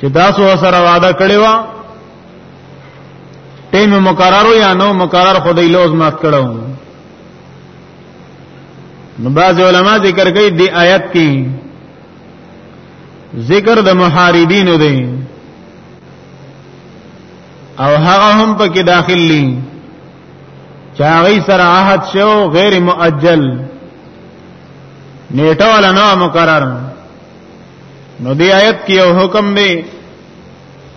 چې تاسو سره وعده کړی و ټیم مقرر یا نو مقرر خو دی لوز مات کړو نو بعض علما ذکر کوي دی آیت کې ذکر د محاربینو دی او هغه هم پکې داخل دي چاغی سره عهد شو غیر مؤجل نیټه ولا نه مقرر نو دی آیت کې یو حکم دی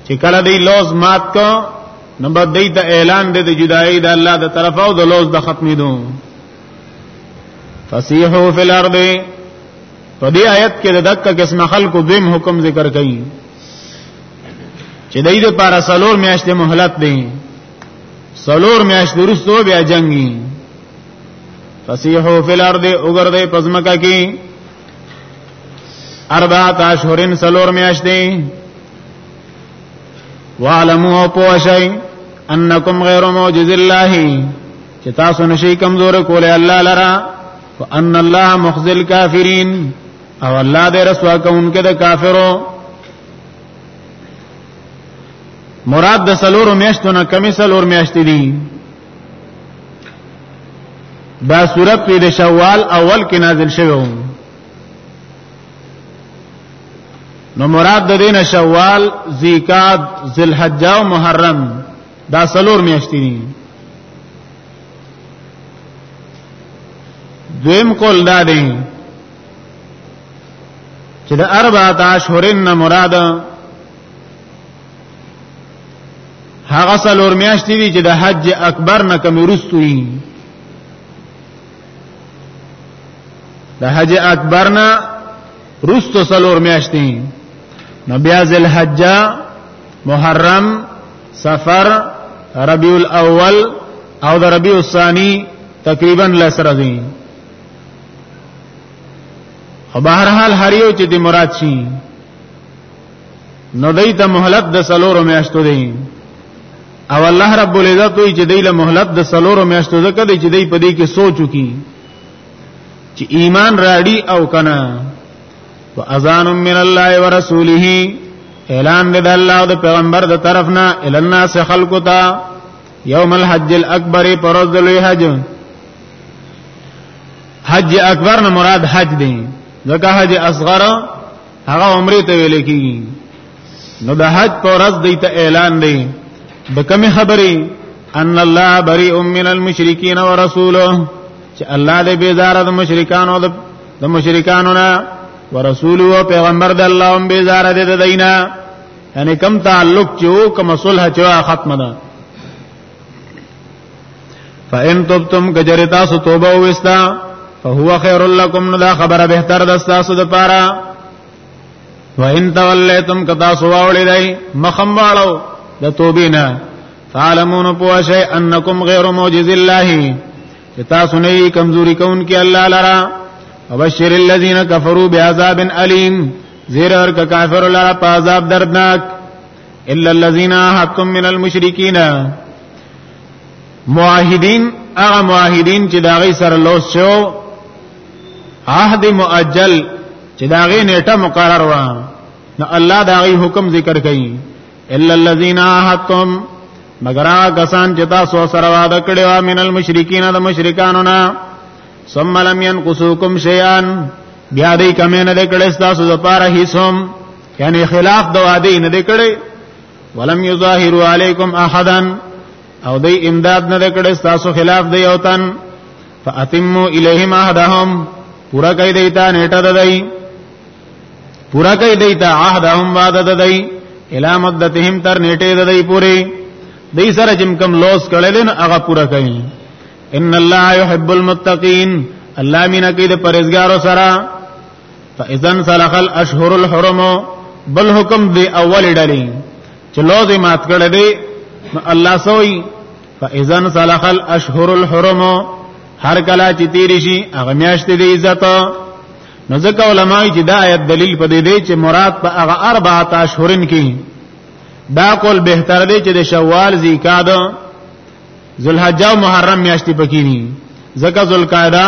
چې کله دی لوز مات کو نو بد دی ته اعلان دی د جدای د الله د طرف او د لوز د ختمې دو فسیحو فی الارض په دې آیت کې د دک قسم خلکو دیم حکم ذکر کړي چې دای د پارا سلور میاشتې مهلت دی سلور میاشتې وروسته بیا جنگي فسیحو فی الارض وګرځي پزمکه کې اربعه اشهرن سلور میاشتې وعلموا پوشی انکم غیر معجز الله چې تاسو نشي کمزور کولای الله لرا وان الله مخزي الكافرين او الله دې رسوا کوونکې د کافرو مراد د سلور میاشتو نه کمی سلور میاشتې دي دا صورت په د شوال اول کې نازل شوی و نو مراد د دین شوال زیکات ذلحجه او محرم دا سلور میاشتې دي دویم کول دا دی چې د 14 اشهرن مراد هغه سلور میاشتې دي چې د حج اکبر نه کم ورستوي د حج اکبر نه رستو سلور میاشتې نو بیا ذل حج محرم سفر ربیع الاول او د ربیع الثانی تقریبا لسره دي او بهر حال هر یو چې د مراد شي نو دای ته مهلت د سلور میاشتو دی او الله رب العزت وی چې دای له مهلت د سلور میاشتو ځکه دی چې دای په دې کې سوچو کی چې ایمان راړي او کنه واذان من الله ورسوله اعلان د الله او د پیغمبر د طرفنا ال الناس خلقو ته یوم الحج الاکبر پروز د لوی حج حج اکبر نه مراد حج دی ځکه حج اصغر هغه عمره ته ویل کیږي نو د حج پر ورځ دی ته اعلان دی د کوم خبرې ان الله بری من المشرکین ورسوله چې الله دې بیزار د مشرکانو د مشرکانو نه ورسول او پیغمبر د الله هم بیزار دې د دینا یعنی کم تعلق چې کوم صلح چې ختمه ده فإن تبتم کجرتا سو توبه وستا فهو خير لكم نو دا خبره بهتر ده تاسو د پاره وإن توليتم کتا سو واولې دی مخم واړو د توبې نه فعلمون پوه شي انکم غیر معجز الله چې تاسو نه کمزوري کون کې الله لرا وبشر الذين كفروا بعذاب اليم زیر ورک کافر لرا په عذاب دردناک الا الذين عاهدتم من المشركين معاهدین هغه معاهدین چې دا غي سره لوس شو عهد مؤجل چې دا غي نیټه مقرر و نو الله دا غي حکم ذکر کړي الا الذين عاهدتم مگر هغه کسان چې تاسو سره وعده کړی و من المشرکین د مشرکانو نه ثم لم ينقصوكم شيئا بیا دې کمه نه کړې تاسو لپاره هیڅ هم یعنی خلاف د وعده نه دی کړی ولم یظاهروا علیکم احدا او دی امداد نه دی کړی تاسو خلاف دی او تن فاتموا الیهم عهدهم پورا کوي دیتا نیټه ددای پورا کوي دیتا عهدهم وعده ددای الی مدتهم تر نیټه ددای پوری دی سره جم کم لوس کړل نه هغه پورا کوي ان الله يحب المتقين الله مینا کوي د پرهیزګارو سره فاذا انسلخ الاشهر الحرم بل حکم دی اول ډلې چې لوز مات کړه دی الله سوئی فاذا انسلخ الاشهر الحرم هر کله چې تیر شي هغه میاشت دی عزت نو ځکه علماء چې دا آیت دلیل پدې دی چې مراد په هغه اربعه اشهرن کې دا کول بهتر دی چې د شوال ذیقاده ذوالحجه او محرم میاشتې پکې دي ځکه ذوالقعده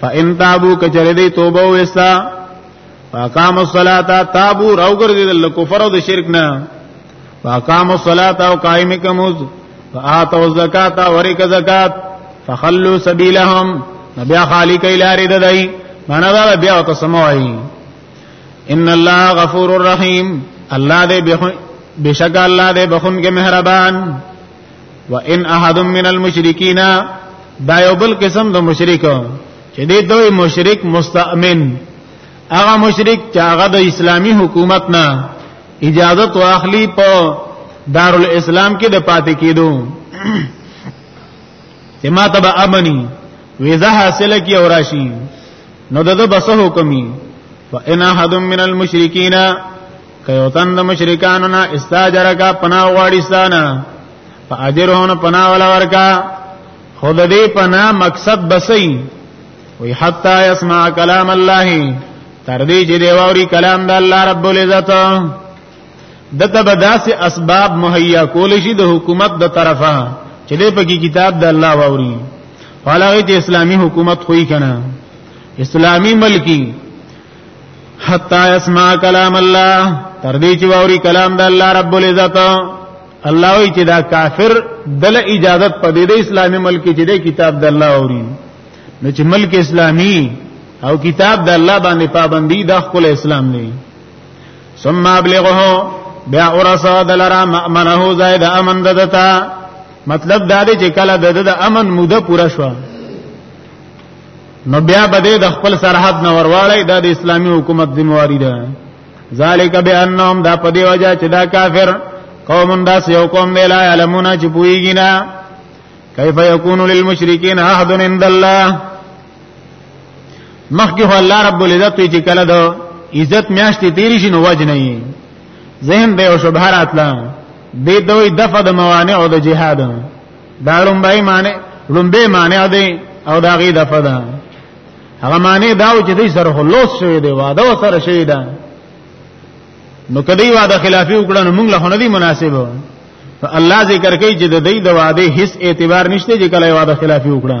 فان تابو کچره دی توبه وستا فقام الصلاه تابو راو ګرځیدل کفر او د شرک نه فقام الصلاه او قائم کموز فاتو الزکات ورک زکات فخلوا سبيلهم بیا خالی کای لارې د دای معنا دا بیا وته سموي ان الله غفور الرحیم الله دې بشک الله دې بخون کې مهربان و ان احد من المشرکین دا یو بل قسم د مشرک چې دې دوی مشرک مستأمن هغه مشرک چې هغه د اسلامی حکومت نه اجازه واخلي په دارالاسلام کې د پاتې کېدو چې ما تبع امني ویزه حاصله کی او راشي نو دغه بس حکمي فإن أحد من المشركين که یو تن د مشرکانو نه استاجر کا پناه غواړي ستانه فاجرهون پناه ولا ورکا خود دې پناه مقصد بسئی وی حتا یسمع کلام الله تر دې چې دی ووري کلام د الله رب العزت دته بداسه اسباب مهیا کول شي د حکومت د طرفه چې دې پکې کتاب د الله ووري حالانکه اسلامی حکومت خوې کنه اسلامی ملکی حتا يسمع كلام الله تر دې چې ووري کلام د الله رب العزت الله وی چې دا کافر دل اجازت په دې د اسلامي ملک کې چې د کتاب د الله اوري نو چې ملک اسلامي او کتاب د الله باندې پابندي د خپل اسلام نه ثم ابلغه بیا ورسا دلرا مأمنه زائد امن ددتا مطلب دا دی چې کله د امن موده پوره شوه نو بیا به د خپل سرحد نه ورواړی دا د اسلامی حکومت ذمہواری ده ذالک بانهم دا په دی وجه چې دا کافر قوم داس یو قوم دی لا علمون چې پویږي نه کیف یکون للمشرکین عهد عند الله مخکې الله رب العزت چې کله دو عزت میاشتې تیری شي نو وجه نه یي ذهن به او شبهه راتله دې دوی دفع د موانع او د جهاد دا لومبای معنی لومبه معنی دی او دا غي دفه ده هغه معنی دا و چې دې سره خلاص شوی دی واده سره شوی ده نو کدی واده خلافی وکړه نو موږ له نه دی مناسب الله ذکر کوي چې د دې د واده هیڅ اعتبار نشته چې کله واده خلافی وکړه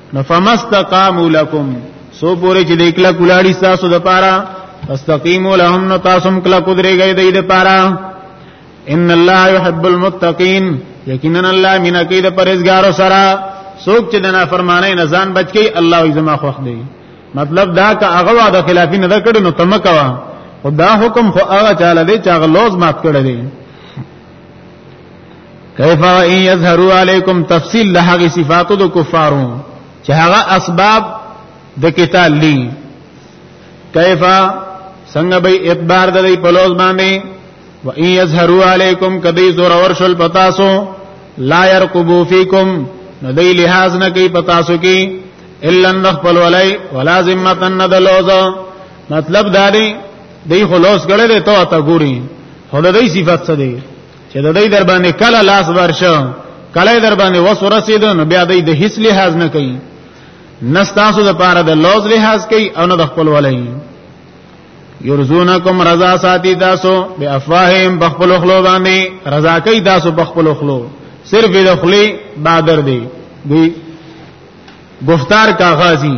نفمستقاموا لكم سو پورې چې د کله کولاړي تاسو د پاره استقیموا لهم نو تاسو هم کله کودريږئ د دې پاره ان الله يحب المتقين یقینا الله من اكيد پرهیزګار سره څوک چې د نافرمانی نه ځان بچ کی الله یې زما خوښ دی مطلب دا که هغه واده خلافی نه کړي نو تمکوا خدا حکم خو هغه چاله دی چې هغه لوز مات کړی دی کیف ان یظهروا علیکم تفصیل له هغه صفاتو د کفارو چې هغه اسباب د قتال لی کیف څنګه به اعتبار د دې په لوز باندې و ان یظهروا علیکم کدی زور ورشل پتاسو لا يرقبو فیکم نو دی لحاظ نه کوي پتاسو کې الا نخبل ولای ولا ذمه ند لوز مطلب دا دی دی خلاص غړې ته تا ګوري هله دې صفات څه دی چې د دوی در باندې کله لاس ورشه کله در باندې وس ورسید نو بیا دوی د هیڅ لحاظ نه کوي نستاسو د پاره د لوز لحاظ کوي او نه د خپل ولای یرزونکم رضا ساتي تاسو به افواههم بخپل خلو باندې رضا کوي تاسو بخپل خلو صرف د خلی بادر دی دی گفتار کا غازی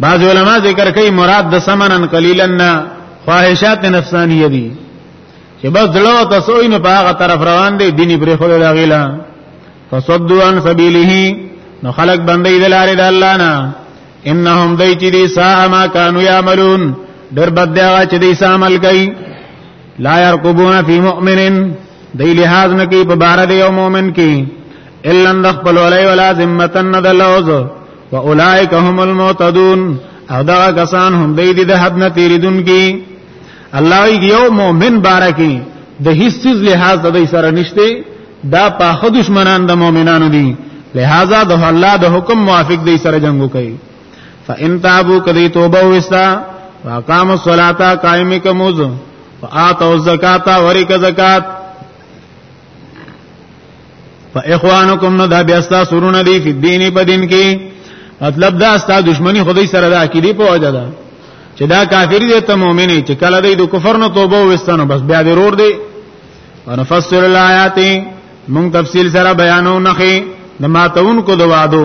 بعض علما ذکر کوي مراد د سمنن قلیلا نه خواهشات نفسانیه دي چې بس دلو تاسو یې په هغه طرف روان دي دیني پرې خو دا غیلا فصدوا عن سبیله نو خلق بندې د لارې د الله نه انهم دای چې دي سا ما كانوا يعملون در بد دی چې دي سامل کوي لا يرقبون فی مؤمن دی لحاظ نکی په بار دی یو مؤمن کی الا نخبل علی ولا ذمتا ندلوز واولائک هم المعتدون او دا کسان هم دی دی د حد نه تیریدون کی الله یو مؤمن بارکی د هیڅ چیز لحاظ د دې سره نشته دا پاخه دشمنان د مؤمنانو دي لہذا د الله د حکم موافق دی سره جنگ کوي فان تابو کدی توبه وستا فقام الصلاه قائم کموز فاتو الزکات وریک زکات فاخوانکم نو دا بیا ستا سرونه دی په دین په دین کې مطلب دا ستا دشمنی خدای سره دا کیدی په وجه ده چې دا کافر دي ته مؤمن چې کله دی د کفر نه توبه وستانو بس بیا ضرور دی ونفسر الایات مون تفصیل سره بیانو نخي د ماتون کو د وادو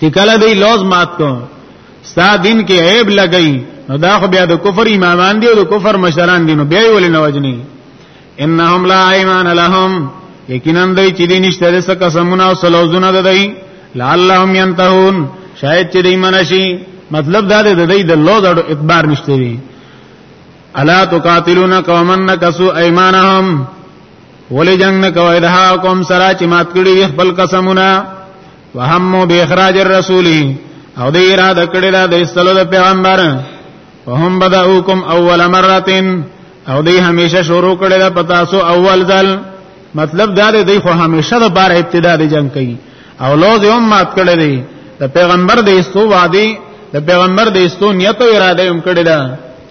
چې کله دی لوز مات کو ستا دین کې عیب لګئی نو دا خو بیا د کفر امامان دی او د کفر مشران دي نو بیا یې ولې نه وجني انهم لا ایمان لهم یقینا دوی چې دین نشته د څه قسمونه او سلوزونه ده دی لعلهم ينتهون شاید چې دی منشي مطلب دا دی د دې د لوز او اعتبار نشته دی الا تقاتلون قوما نكسوا ايمانهم ولې جنگ نه کوي دا قوم سره چې مات کړی خپل قسمونه وهم به اخراج الرسول او د اراده کړی دا د استلو د پیغمبر وهم بداوکم اول مرتين او دی همیشه شروع کړی دا پتا سو اول ځل مطلب دا دی خو همیشه د بار ابتدا دی جنگ کوي او لوز هم مات کړی دی د پیغمبر د استو وادي د پیغمبر د استو نیت او اراده هم کړی دا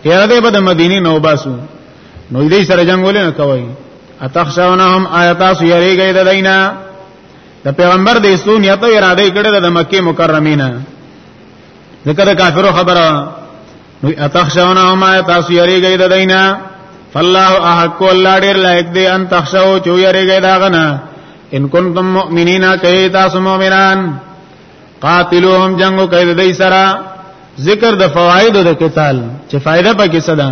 اراده به د مدینه نو باسو نو دې سره جنگ ولې نه کوي اتخشونهم آیات سو یریږي د دینه د پیغمبر د اسلام نیت او اراده یې کړې ده د مکه مکرمه نه ځکه د کافرو خبره نو اتخشونه ما تاسو یریږئ د دینا فالله احق الله ډیر لایق دی ان تخشو چې یریږئ دا غنه ان کنتم مؤمنین کای تاسو مؤمنان قاتلوهم جنگو کای د دې سره ذکر د فواید د قتال چې فائدہ پکې صدا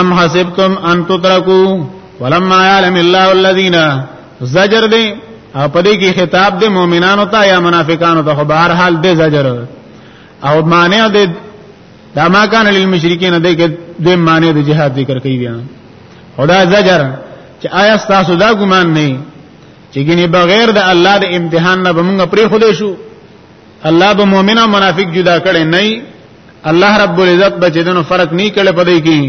ام حسبتم ان تترکو ولما يعلم الله الذين زجر دی او پدې کې خطاب دی مؤمنانو ته یا منافقانو ته خو بهر حال دی زجر او معنی دی دا ما کان للمشرکین دی کې د معنی د جهاد ذکر کوي بیا خدا زجر چې آیا تاسو دا ګمان نه چې ګنې بغیر د الله د امتحان نه بمونږ پرې خو دې شو الله به مؤمن او منافق جدا کړي نه الله رب العزت به جدنو فرق نه کړي پدې کې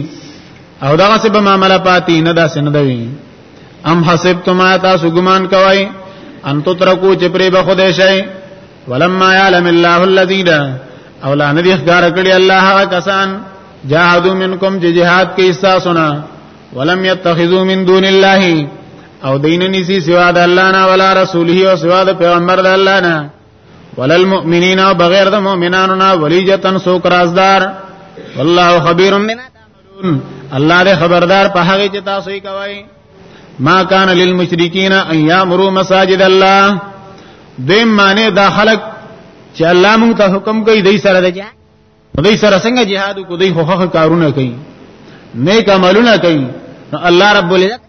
او دغه څه به معاملې پاتې نه داسې نه دی ام حسبتم تاسو ګمان کوئ ان تترکو چې پرې به خدای شي ولما يعلم الله الذين او لا ندی ښکار کړی الله هغه کسان جاهدوا منکم چې جهاد کې حصہ سنا ولم يتخذوا من دون الله او دین نسی سوا د الله نه ولا رسوله او سوا د پیغمبر د الله نه ولل مؤمنین او بغیر د مؤمنانو نه ولیجتن سوک رازدار والله خبیر من تعملون الله دې خبردار په هغه چې تاسو یې کوي ما کان للمشرکین ان یامروا مساجد الله دیم معنی دا خلق چې الله مونږ ته حکم کوي دای سره دی دای سره څنګه jihad کو دای خوخه کارونه کوي نیک عملونه کوي نو الله رب العزت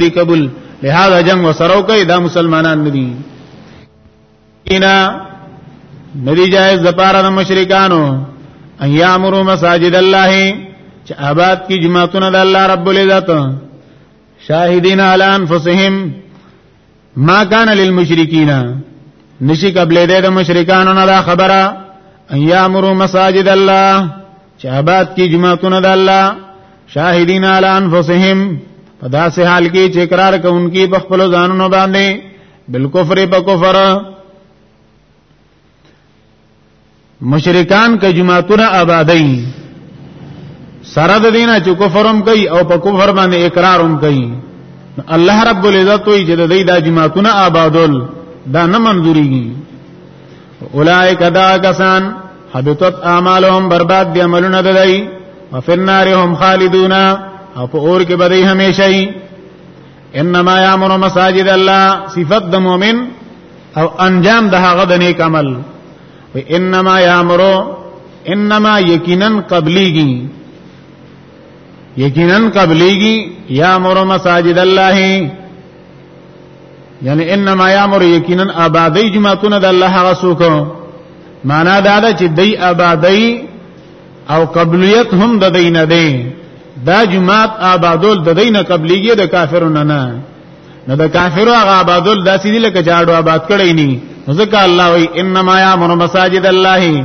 دی قبول لہذا جنگ وسرو کوي دا مسلمانان نه دي کینا ندی جائز د پاره د مشرکانو ایامرو مساجد الله چې آباد کی جماعتونه د الله رب العزت شاهدین علی انفسهم ما کان للمشرکین نشی قبل دې د مشرکانو نه دا خبره ایامرو مساجد الله چې آباد کی جماعتونه د الله شاهدین علی انفسهم په داسې حال کې چې اقرار کوونکی په خپل ځانونو باندې بالکفر په کفر مشرکان که جماعتونه آبادی سره د دینه چې کفرم کوي او په کفر باندې اقرارم کوي الله رب العزت وی چې د دې د جماعتونه آبادول دا نه منظوريږي اولائک دا کسان حبطت اعمالهم برباد دی عملونه ددای وفي النار هم خالدون او په اور کې بدی همیشه ای انما یامر مساجد الله صفات د مؤمن او انجام د هغه د نیک عمل و انما یامر انما یقینا قبلیږي یقینا قبلیږي یامر مساجد الله یعنی انما یامر یقینا آبادی جماعتونه د الله هغه څوک معنا دا ده چې دی آبادی او قبلیت هم د دین دی دا جماعت آبادول د دین قبلیږي د کافرونو نه نو د کافرو هغه آبادول داسې دي لکه جاړو آباد کړی ني ځکه الله وی انما یامر مساجد الله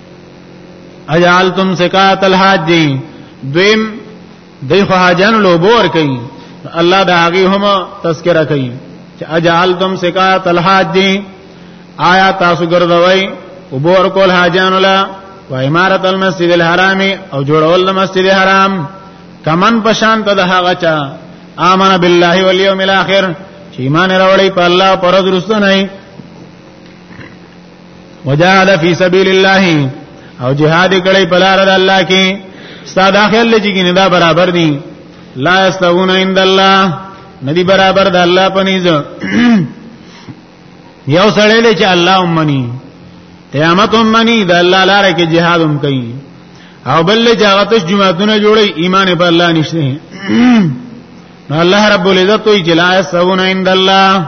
اجعلتم سکات الحاج دویم دوی خو حاجان لوبور کوي الله دا هغه هم تذکرہ کوي چې اجعلتم سکات الحاج آیا تاسو ګرځوي وبور کول حاجان لا و امارت المسجد الحرام او جوړول مسجد الحرام کمن پشان ته ده هغه چا امن بالله والیوم الاخر چې ایمان راوړی په الله پر ورځ رسنه وجاهد فی سبیل الله او جهاد کړي په لار د الله کې ستا داخل لږی کې دا برابر دي لا استوون عند الله ندی برابر د الله پنيز یو سړی دی چې الله امني قیامت امني د الله لپاره کې jihad هم کوي او بل له جاغتش جمعهونه جوړي ایمان په الله نشته نو الله رب العزت وی جلا سونه عند الله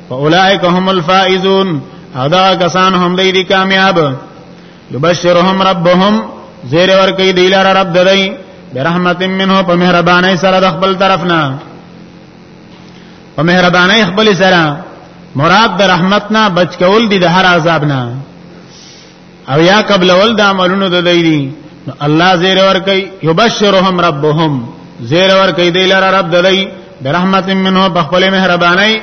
فاولائک هم الفائزون ادا کسان هم دی دی کامیاب یبشرهم ربهم زیر ور کوي دی لار رب دای برحمت منه په مهرباني سره د خپل طرفنا په مهرباني خپل سره مراد د رحمتنا بچ کول دي د هر عذاب نه او یا قبل ول د عملونو د دی دی نو الله زیر ور کوي یبشرهم ربهم زیر ور کوي دی لره رب د دی برحمت منه په خپل مهرباني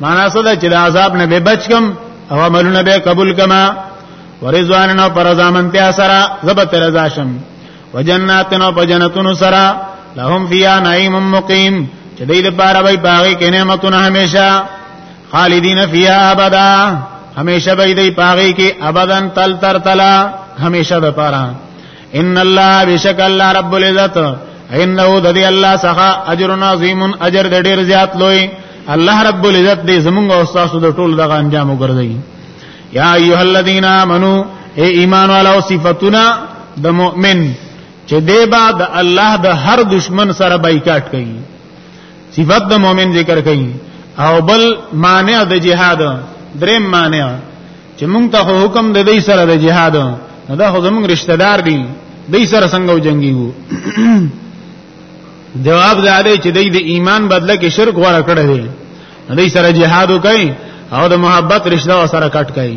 معنا څه ده چې د عذاب نه به بچ کم او عملونه به قبول کما ورزوان نو پر ځامنتیا سره زبت رضا شم وجنات نو په جنتونو سره لهم فیا نعیم مقیم چې دې لپاره وای باغی کې نعمتونه همیشه خالدین فیها ابدا همیشه به دی پاغي کې ابدن تل تر تلا همیشه به پاره ان الله بشک الله رب العزت انه د دې الله څخه اجر عظیم اجر د ډیر زیات لوی الله رب العزت دې زمونږ او تاسو د ټول دغه انجام وګرځي یا ایه الذین آمنو اے ایمان والو صفاتنا د مؤمن چې دې بعد الله د هر دشمن سره بایکاټ کوي صفات د مؤمن ذکر کړي او بل مانع د جهاد دریم مانع چې مونږ ته حکم د دې سره د جهاد نو دا خو زمونږ رشتہ دار دي دې سره څنګه وجنګي وو جواب دا دی چې دې د ایمان بدله کې شرک غوړه کړی دی دې سره جهاد وکړي او د محبت رشتہ سره کټ کړي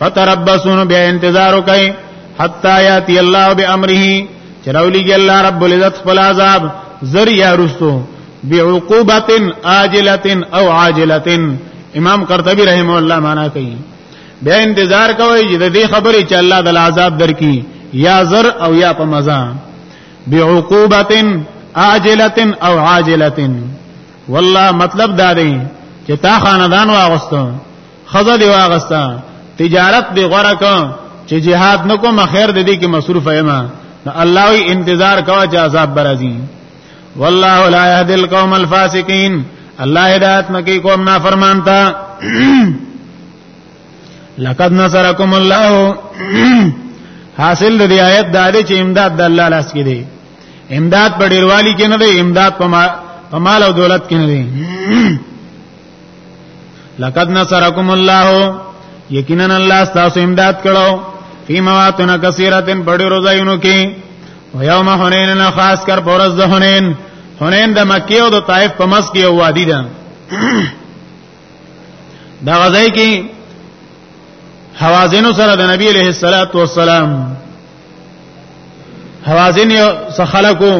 فتربصون بیا انتظار وکئ حتا یاتی الله بامره چرولیږي الله رب العزت خپل عذاب ذریعہ رستو بعقوبت عاجله او عاجله امام قرطبی رحم الله معنا کوي بیا انتظار کوي چې د دې خبرې چې الله د عذاب درکې یا زر او یا په مزه بعقوبت عاجله او عاجله والله مطلب دا دی چې تا خاندان واغستو خزه دی واغستا تجارت دی غره کو چې jihad نکو مخیر د دې کې مصروف یم نو الله وی انتظار کوا چې عذاب برازي والله لا يهدي القوم الفاسقين الله هدایت نکي قوم نافرمان تا لقد نصركم الله حاصل د دې آیت د دې چې امداد د الله لاس کې دی امداد په ډیروالی کې نه دی امداد په مال او دولت کې نه دی لقد نصرکم الله یقینا الله تاسو امداد کړو فی مواتن کثیرتن بڑی روزایونو کې و یوم حنین نه خاص کر پورز د حنین حنین د مکی او د طائف په مس کې یو وادي ده دا غځای کې حوازنو سره د نبی علیہ الصلوۃ والسلام حوازن یو خلکو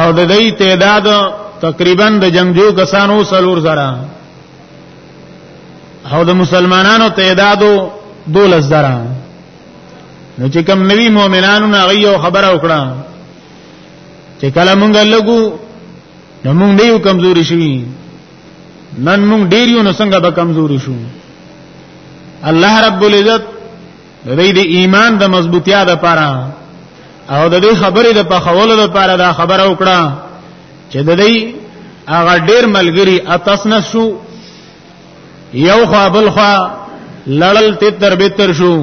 او د دې تعداد تقریبا د جنگجو کسانو سلور زره او د مسلمانانو تعداد دولس زره نو چې کوم نوی مؤمنانو نه غي یو خبره وکړه چې کله مونږ لګو نو مونږ ډیو کمزوري شوی نن مونږ ډیر یو نو څنګه به کمزوري شو الله رب العزت د دې د ایمان د مضبوطیا د پاره او د دې خبرې د پخولو د پاره دا خبره وکړه چې د دې هغه ډیر ملګری اتسنه شو یو خوا بل خوا لړل تتر بتر شو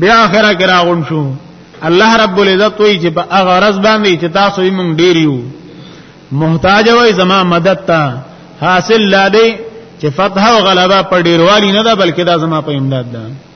بیا اخره کراغون شو الله رب العزت وی چې په هغه ورځ باندې چې تاسو یې مونږ ډیر یو محتاج وای زما مدد ته حاصل لا دی چې فتح او غلبه په ډیروالی نه ده بلکې دا زما په امداد ده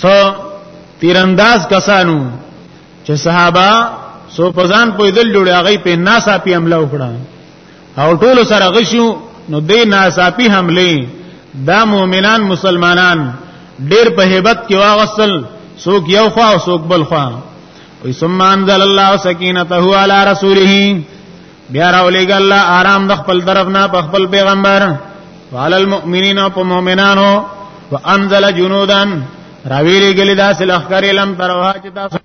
سو تیرانداز کسانو چې صحابه سو پزان په دل جوړ هغه په ناصافي حمله وکړه او ټول سره غشو نو دې ناصافي حمله دا مؤمنان مسلمانان ډېر په hebat کې واغسل سوک یو خوا او سوک بل خوا وي ثم انزل الله سکینته علی رسوله بیا راولېګ الله آرام د خپل طرف نه په خپل پیغمبر وعلى المؤمنين او په مؤمنانو وانزل جنودا راویلې ګلې داس لخر لم تروا چې تاسو